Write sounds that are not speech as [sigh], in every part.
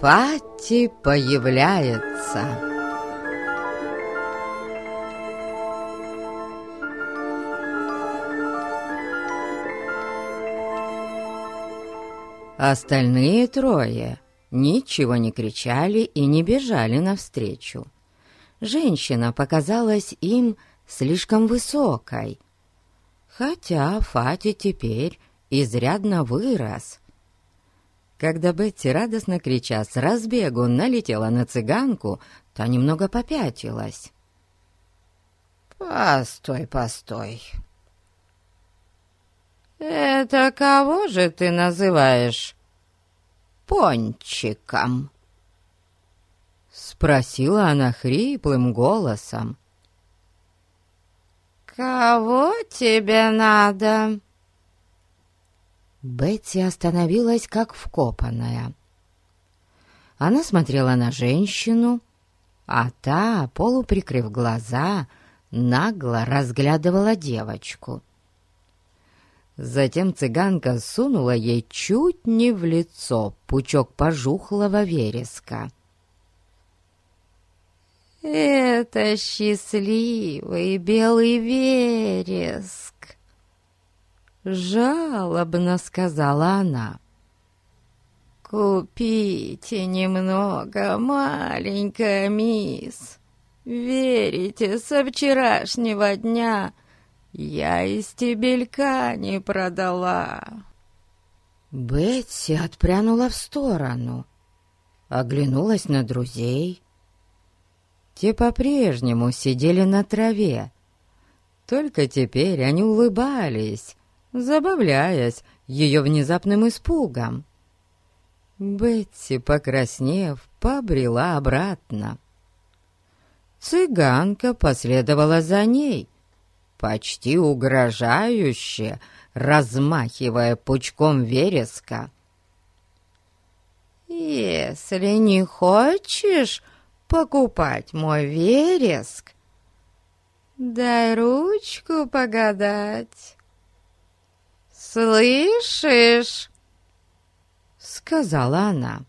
Фати появляется. Остальные трое ничего не кричали и не бежали навстречу. Женщина показалась им слишком высокой, хотя Фати теперь изрядно вырос. Когда Бетти, радостно крича, с разбегу налетела на цыганку, та немного попятилась. «Постой, постой. Это кого же ты называешь пончиком?» Спросила она хриплым голосом. «Кого тебе надо?» Бетти остановилась как вкопанная. Она смотрела на женщину, а та, полуприкрыв глаза, нагло разглядывала девочку. Затем цыганка сунула ей чуть не в лицо пучок пожухлого вереска. «Это счастливый белый вереск!» Жалобно сказала она. «Купите немного, маленькая мисс. Верите, со вчерашнего дня я и стебелька не продала». Бетси отпрянула в сторону, оглянулась на друзей. Те по-прежнему сидели на траве, только теперь они улыбались, забавляясь ее внезапным испугом. Бетси, покраснев, побрела обратно. Цыганка последовала за ней, почти угрожающе, размахивая пучком вереска. «Если не хочешь покупать мой вереск, дай ручку погадать». «Слышишь?» — сказала она.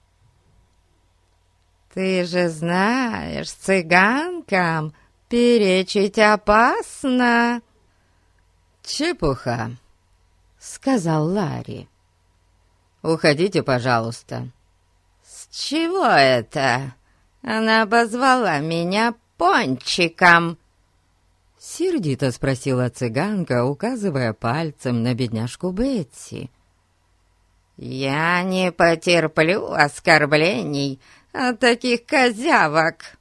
«Ты же знаешь, цыганкам перечить опасно!» «Чепуха!» — сказал Ларри. «Уходите, пожалуйста». «С чего это? Она обозвала меня пончиком!» Сердито спросила цыганка, указывая пальцем на бедняжку Бетси. «Я не потерплю оскорблений от таких козявок!»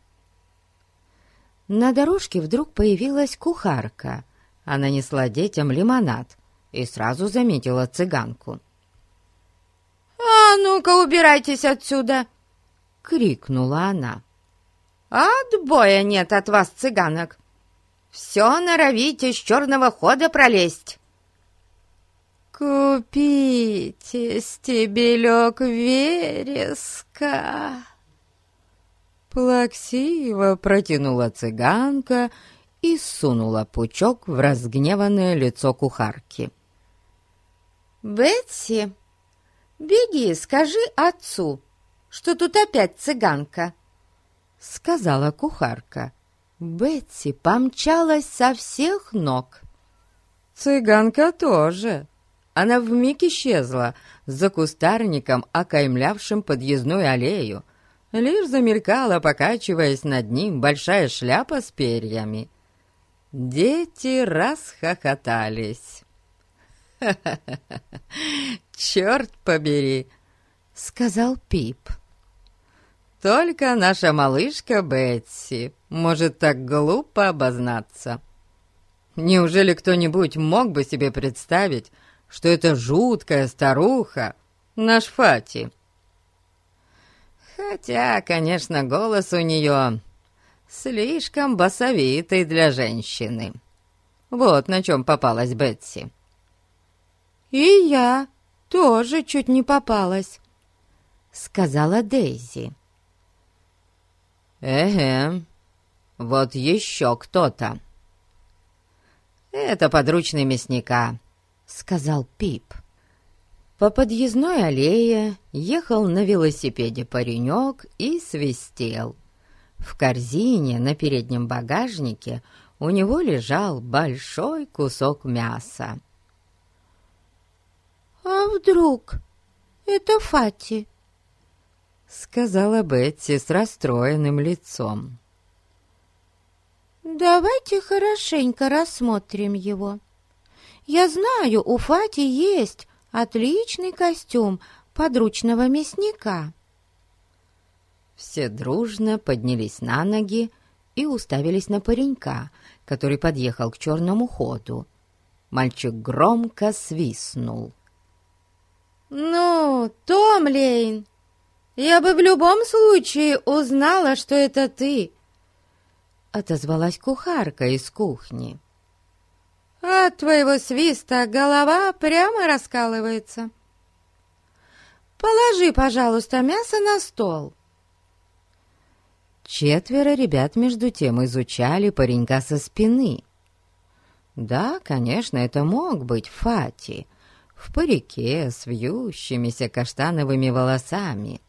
На дорожке вдруг появилась кухарка. Она несла детям лимонад и сразу заметила цыганку. «А ну-ка, убирайтесь отсюда!» — крикнула она. «Отбоя нет от вас, цыганок! Все норовите с черного хода пролезть. «Купите стебелек вереска!» Плаксиво протянула цыганка и сунула пучок в разгневанное лицо кухарки. «Бетси, беги, скажи отцу, что тут опять цыганка!» — сказала кухарка. Бетси помчалась со всех ног. Цыганка тоже. Она вмиг исчезла за кустарником, окаймлявшим подъездную аллею. Лишь замелькала, покачиваясь над ним, большая шляпа с перьями. Дети расхохотались. «Ха-ха-ха! [laughs] Черт побери!» — сказал Пип. Только наша малышка Бетси может так глупо обознаться. Неужели кто-нибудь мог бы себе представить, что это жуткая старуха, наш Фати? Хотя, конечно, голос у нее слишком басовитый для женщины. Вот на чем попалась Бетси. «И я тоже чуть не попалась», — сказала Дейзи. «Эге, вот еще кто-то». «Это подручный мясника», — сказал Пип. По подъездной аллее ехал на велосипеде паренек и свистел. В корзине на переднем багажнике у него лежал большой кусок мяса. «А вдруг это Фати?» — сказала Бетти с расстроенным лицом. «Давайте хорошенько рассмотрим его. Я знаю, у Фати есть отличный костюм подручного мясника». Все дружно поднялись на ноги и уставились на паренька, который подъехал к черному ходу. Мальчик громко свистнул. «Ну, Том Лейн, я бы в любом случае узнала, что это ты!» Отозвалась кухарка из кухни. От твоего свиста голова прямо раскалывается. Положи, пожалуйста, мясо на стол. Четверо ребят между тем изучали паренька со спины. Да, конечно, это мог быть Фати, в парике с вьющимися каштановыми волосами.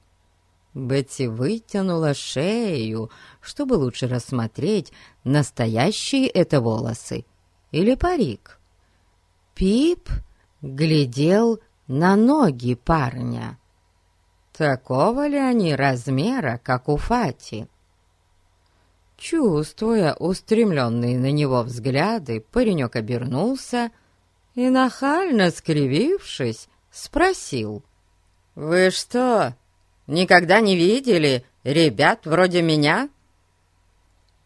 Бетти вытянула шею, чтобы лучше рассмотреть, настоящие это волосы или парик. Пип глядел на ноги парня. Такого ли они размера, как у Фати? Чувствуя устремленные на него взгляды, паренек обернулся и, нахально скривившись, спросил. «Вы что, никогда не видели ребят вроде меня?»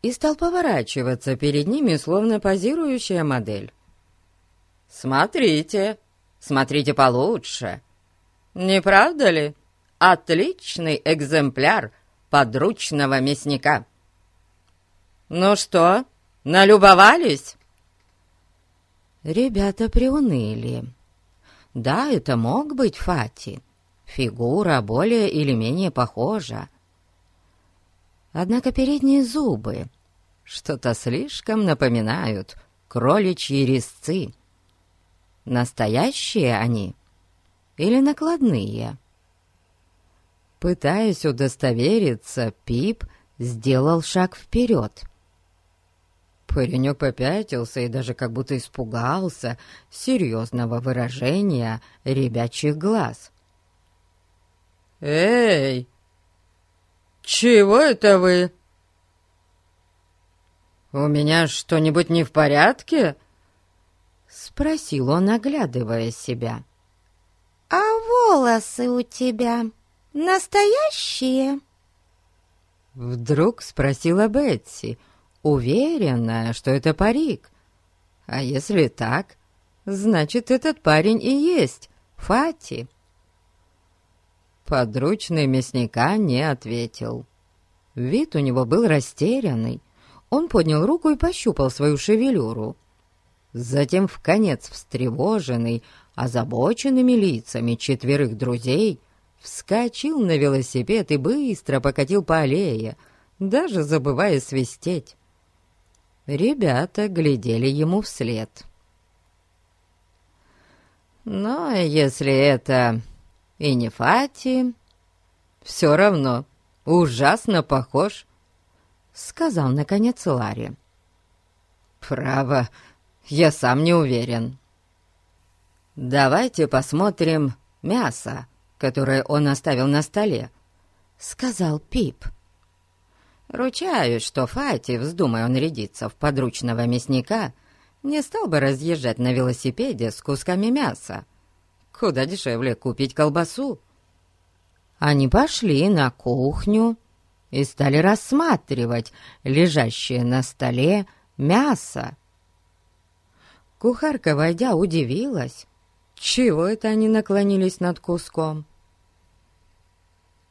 и стал поворачиваться перед ними, словно позирующая модель. «Смотрите, смотрите получше. Не правда ли? Отличный экземпляр подручного мясника. Ну что, налюбовались?» Ребята приуныли. Да, это мог быть Фати. Фигура более или менее похожа. Однако передние зубы что-то слишком напоминают кроличьи резцы. Настоящие они или накладные? Пытаясь удостовериться, Пип сделал шаг вперед. Паренек попятился и даже как будто испугался серьезного выражения ребячьих глаз. «Эй, «Чего это вы?» «У меня что-нибудь не в порядке?» Спросил он, оглядывая себя. «А волосы у тебя настоящие?» Вдруг спросила Бетси, уверенная, что это парик. А если так, значит, этот парень и есть Фати. Подручный мясника не ответил. Вид у него был растерянный. Он поднял руку и пощупал свою шевелюру. Затем, в конец встревоженный, озабоченными лицами четверых друзей, вскочил на велосипед и быстро покатил по аллее, даже забывая свистеть. Ребята глядели ему вслед. Но если это и не Фати. Все равно ужасно похож, — сказал наконец Ларри. Право, я сам не уверен. Давайте посмотрим мясо, которое он оставил на столе, — сказал Пип. Ручаюсь, что Фати, вздумая он рядиться в подручного мясника, не стал бы разъезжать на велосипеде с кусками мяса. Куда дешевле купить колбасу. Они пошли на кухню и стали рассматривать лежащее на столе мясо. Кухарка, войдя, удивилась. Чего это они наклонились над куском?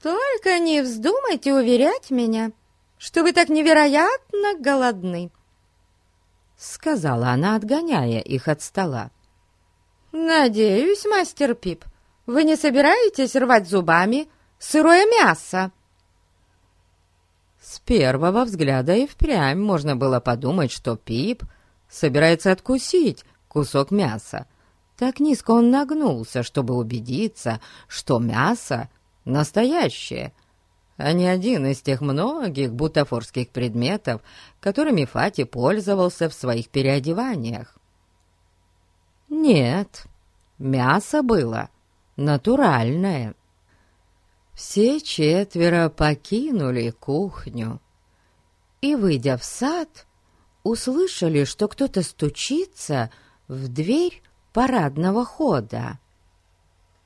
«Только не вздумайте уверять меня, что вы так невероятно голодны», — сказала она, отгоняя их от стола. «Надеюсь, мастер Пип, вы не собираетесь рвать зубами сырое мясо?» С первого взгляда и впрямь можно было подумать, что Пип собирается откусить кусок мяса. Так низко он нагнулся, чтобы убедиться, что мясо настоящее, а не один из тех многих бутафорских предметов, которыми Фати пользовался в своих переодеваниях. Нет, мясо было натуральное. Все четверо покинули кухню и, выйдя в сад, услышали, что кто-то стучится в дверь парадного хода.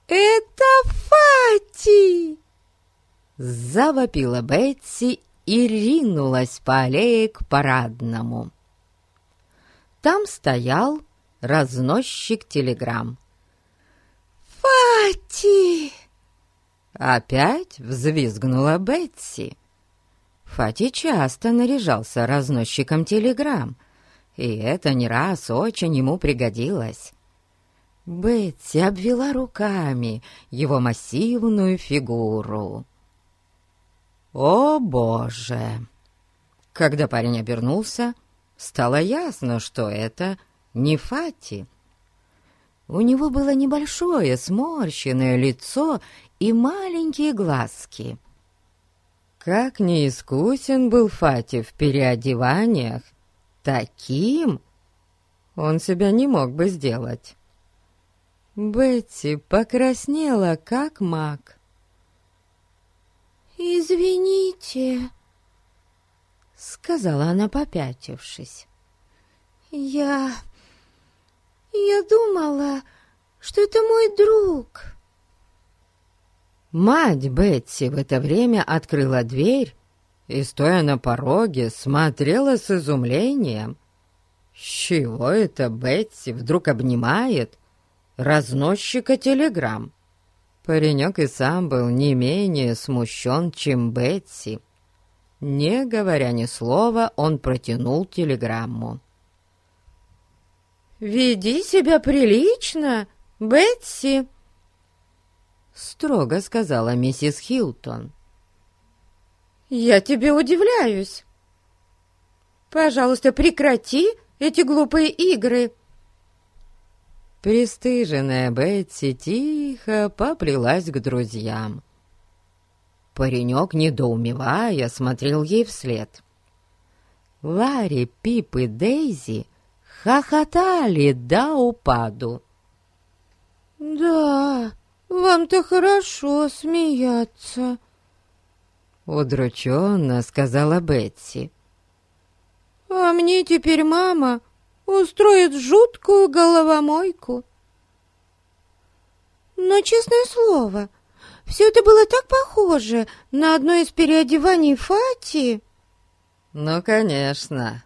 «Это Фати!» Завопила Бетси и ринулась по аллее к парадному. Там стоял разносчик телеграмм. «Фати!» Опять взвизгнула Бетси. Фати часто наряжался разносчиком телеграмм, и это не раз очень ему пригодилось. Бетси обвела руками его массивную фигуру. «О, Боже!» Когда парень обернулся, стало ясно, что это не Фати. У него было небольшое сморщенное лицо и маленькие глазки. Как неискусен был Фати в переодеваниях, таким он себя не мог бы сделать. Бетти покраснела, как маг. «Извините», — сказала она, попятившись. «Я... я думала, что это мой друг». Мать Бетси в это время открыла дверь и, стоя на пороге, смотрела с изумлением. С чего это Бетси вдруг обнимает разносчика телеграмм? Паренек и сам был не менее смущен, чем Бетси. Не говоря ни слова, он протянул телеграмму. «Веди себя прилично, Бетси!» Строго сказала миссис Хилтон. «Я тебе удивляюсь. Пожалуйста, прекрати эти глупые игры!» Престыженная Бетси тихо поплелась к друзьям. Паренек, недоумевая, смотрел ей вслед. Ларри, Пип и Дейзи хохотали до упаду. «Да, вам-то хорошо смеяться», — удрученно сказала Бетси. «А мне теперь мама устроит жуткую головомойку». Но, честное слово, все это было так похоже на одно из переодеваний Фати. «Ну, конечно.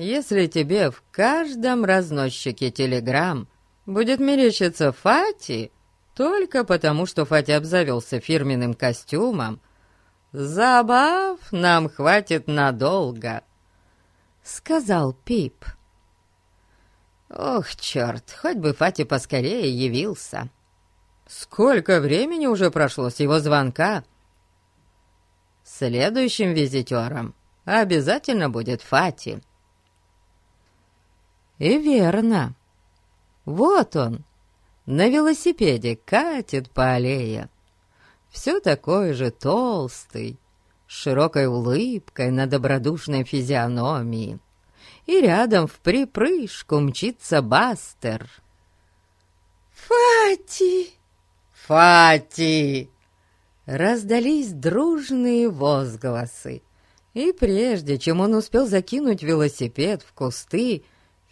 Если тебе в каждом разносчике телеграмм будет мерещиться Фати, только потому, что Фати обзавелся фирменным костюмом, забав нам хватит надолго», — сказал Пип. «Ох, черт, хоть бы Фати поскорее явился. Сколько времени уже прошло с его звонка?» Следующим визитером обязательно будет Фати. И верно. Вот он, на велосипеде катит по аллее. Все такой же толстый, с широкой улыбкой на добродушной физиономии. И рядом в припрыжку мчится Бастер. «Фати!» «Фати!» Раздались дружные возгласы. И прежде чем он успел закинуть велосипед в кусты,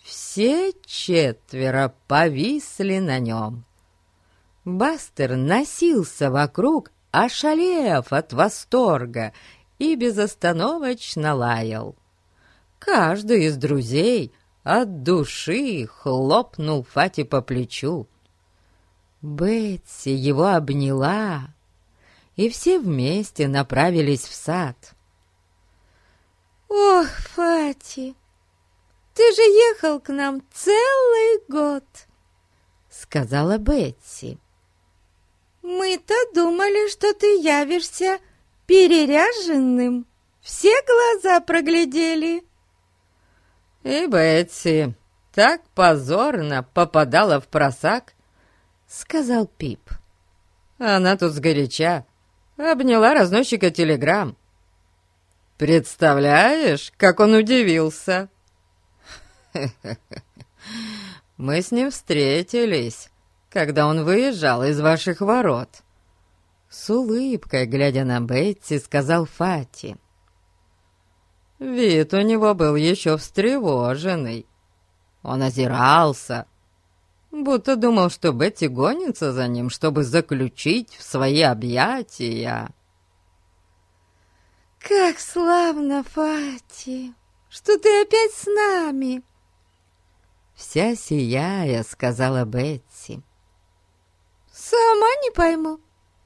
все четверо повисли на нем. Бастер носился вокруг, ошалев от восторга, и безостановочно лаял. Каждый из друзей от души хлопнул Фати по плечу. Бетси его обняла, и все вместе направились в сад. «Ох, Фати!» Ты же ехал к нам целый год!» Сказала Бетси. «Мы-то думали, что ты явишься переряженным. Все глаза проглядели». И Бетси так позорно попадала в просак, — сказал Пип. Она тут сгоряча обняла разносчика телеграмм. Представляешь, как он удивился? [laughs] Мы с ним встретились, когда он выезжал из ваших ворот. С улыбкой, глядя на Бетти, сказал Фати. Вид у него был еще встревоженный. Он озирался, будто думал, что Бетти гонится за ним, чтобы заключить в свои объятия. «Как славно, Фати, что ты опять с нами!» Вся сияя, сказала Бетси. «Сама не пойму,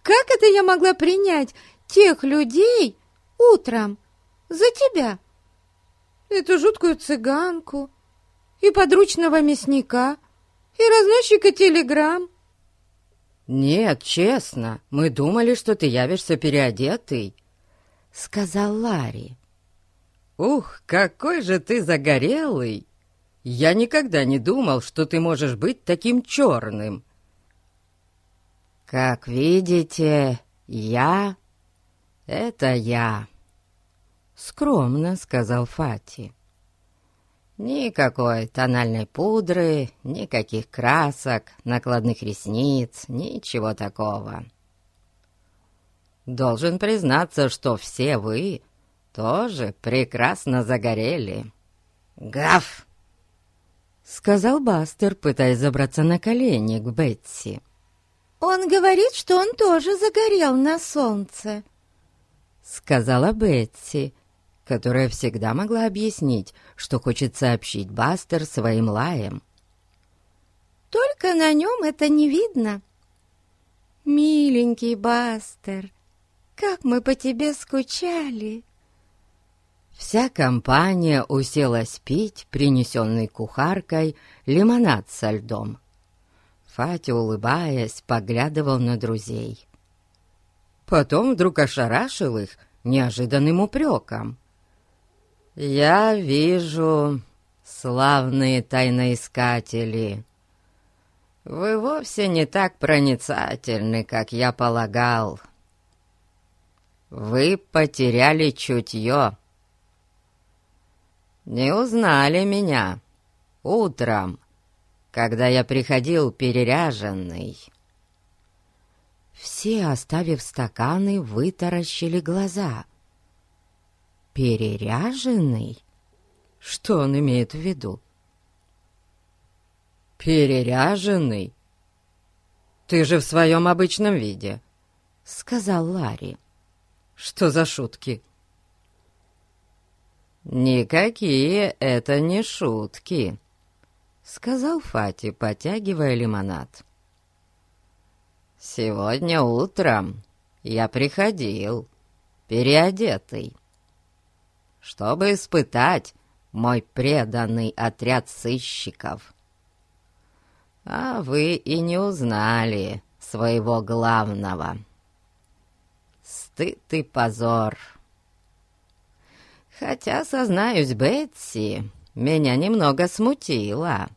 как это я могла принять тех людей утром за тебя? Эту жуткую цыганку и подручного мясника, и разносчика телеграмм. «Нет, честно, мы думали, что ты явишься переодетый», — сказал Ларри. «Ух, какой же ты загорелый! Я никогда не думал, что ты можешь быть таким черным». «Как видите, я — это я», — скромно сказал Фати. Никакой тональной пудры, никаких красок, накладных ресниц, ничего такого. Должен признаться, что все вы тоже прекрасно загорели. «Гав!» — сказал Бастер, пытаясь забраться на колени к Бетси. «Он говорит, что он тоже загорел на солнце», — сказала Бетси, которая всегда могла объяснить, что хочет сообщить Бастер своим лаем. «Только на нем это не видно. Миленький Бастер, как мы по тебе скучали!» Вся компания уселась пить принесенный кухаркой лимонад со льдом. Фатя, улыбаясь, поглядывал на друзей. Потом вдруг ошарашил их неожиданным упреком. «Я вижу, славные тайноискатели, вы вовсе не так проницательны, как я полагал. Вы потеряли чутье. Не узнали меня утром, когда я приходил переряженный». Все, оставив стаканы, вытаращили глаза — переряженный? Что он имеет в виду? Переряженный? Ты же в своем обычном виде, сказал Ларри. Что за шутки? Никакие это не шутки, сказал Фати, потягивая лимонад. Сегодня утром я приходил, переодетый чтобы испытать мой преданный отряд сыщиков. А вы и не узнали своего главного. Стыд и позор. Хотя, сознаюсь, Бетси меня немного смутило.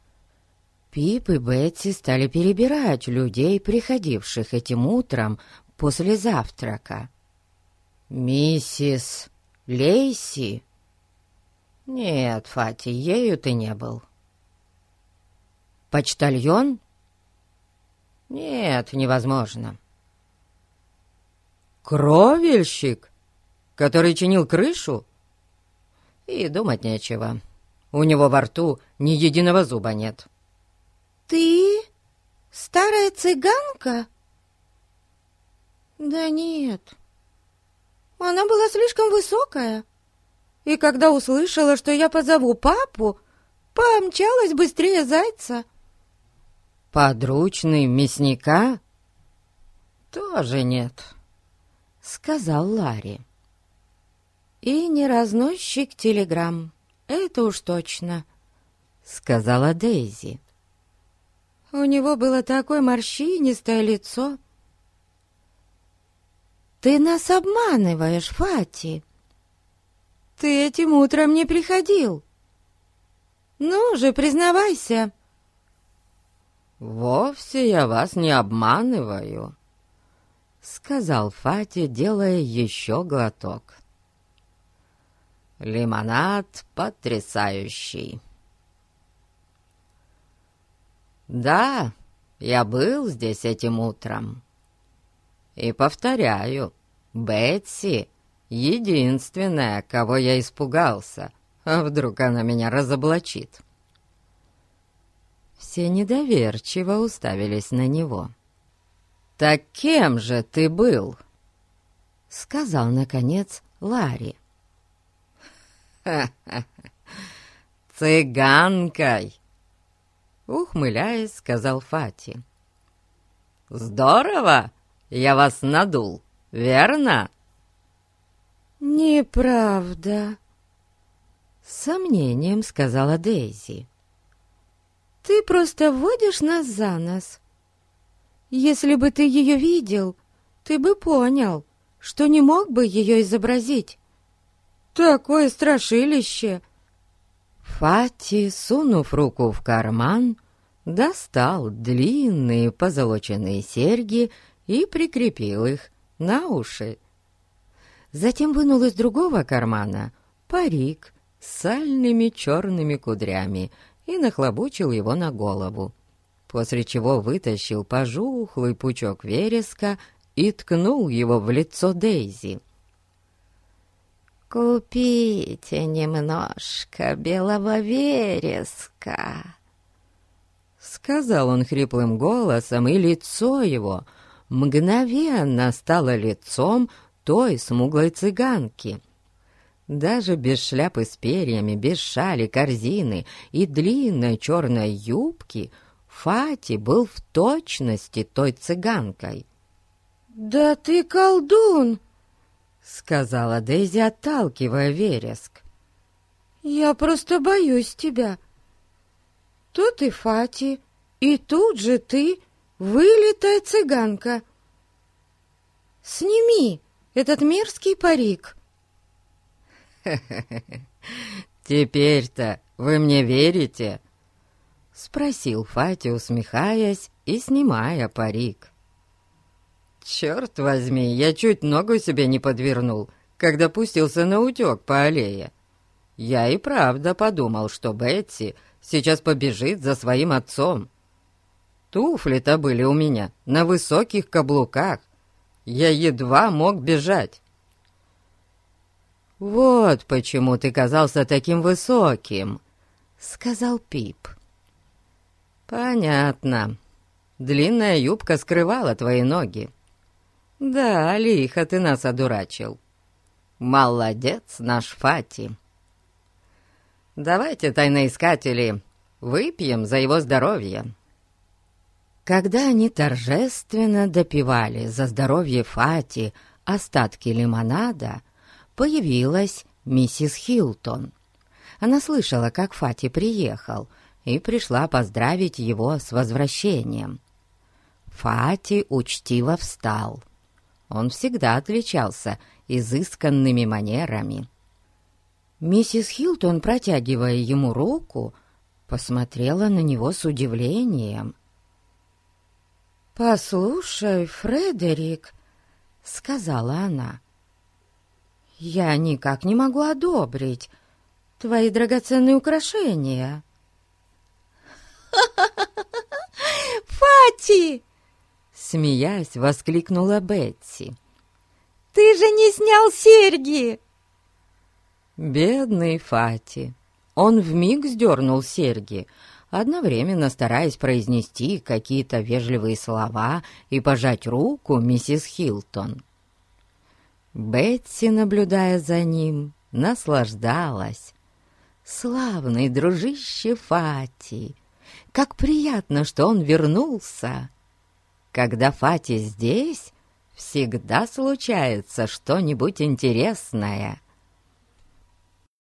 Пип и Бетси стали перебирать людей, приходивших этим утром после завтрака. «Миссис Лейси? Нет, Фати, ею ты не был. Почтальон? Нет, невозможно. Кровельщик, который чинил крышу? И думать нечего. У него во рту ни единого зуба нет. Ты старая цыганка? Да нет, она была слишком высокая. И когда услышала, что я позову папу, помчалась быстрее зайца. «Подручный мясника?» «Тоже нет», — сказал Ларри. «И не разносчик телеграмм, это уж точно», — сказала Дейзи. У него было такое морщинистое лицо, «Ты нас обманываешь, Фати! Ты этим утром не приходил!» Ну же, признавайся!» «Вовсе я вас не обманываю», — сказал Фати, делая еще глоток. «Лимонад потрясающий». «Да, я был здесь этим утром. И повторяю, Бетси — единственная, кого я испугался, а вдруг она меня разоблачит». Все недоверчиво уставились на него. «Так кем же ты был?» — сказал, наконец, Ларри. «Ха-ха-ха! [laughs] Цыганкой!» Ухмыляясь, сказал Фати. «Здорово! Я вас надул, верно?» «Неправда», — с сомнением сказала Дейзи. «Ты просто вводишь нас за нос. Если бы ты ее видел, ты бы понял, что не мог бы ее изобразить. Такое страшилище!» Фати, сунув руку в карман, достал длинные позолоченные серьги и прикрепил их на уши. Затем вынул из другого кармана парик с сальными черными кудрями и нахлобучил его на голову, после чего вытащил пожухлый пучок вереска и ткнул его в лицо Дейзи. «Купите немножко белого вереска», — сказал он хриплым голосом, и лицо его мгновенно стало лицом той смуглой цыганки. Даже без шляпы с перьями, без шали, корзины и длинной черной юбки Фати был в точности той цыганкой. «Да ты колдун!» — сказала Дейзи, отталкивая вереск. «Я просто боюсь тебя. Тут и Фати, и тут же ты, вылитая цыганка. Сними этот мерзкий парик». [laughs] «Теперь-то вы мне верите?» — спросил Фати, усмехаясь и снимая парик. Черт возьми, я чуть ногу себе не подвернул, когда пустился на утек по аллее. Я и правда подумал, что Бетси сейчас побежит за своим отцом. Туфли-то были у меня на высоких каблуках. Я едва мог бежать. «Вот почему ты казался таким высоким», — сказал Пип. «Понятно. Длинная юбка скрывала твои ноги. «Да, лихо ты нас одурачил. Молодец наш Фати. Давайте, тайноискатели, выпьем за его здоровье». Когда они торжественно допивали за здоровье Фати остатки лимонада, появилась миссис Хилтон. Она слышала, как Фати приехал, и пришла поздравить его с возвращением. Фати учтиво встал — он всегда отличался изысканными манерами. Миссис Хилтон, протягивая ему руку, посмотрела на него с удивлением. «Послушай, Фредерик», — сказала она, — «я никак не могу одобрить твои драгоценные украшения». [laughs] «Фати!» Смеясь, воскликнула Бетси. «Ты же не снял серьги!» Бедный Фати. Он вмиг сдернул серьги, одновременно стараясь произнести какие-то вежливые слова и пожать руку миссис Хилтон. Бетси, наблюдая за ним, наслаждалась. «Славный дружище Фати! Как приятно, что он вернулся!» Когда Фати здесь, всегда случается что-нибудь интересное.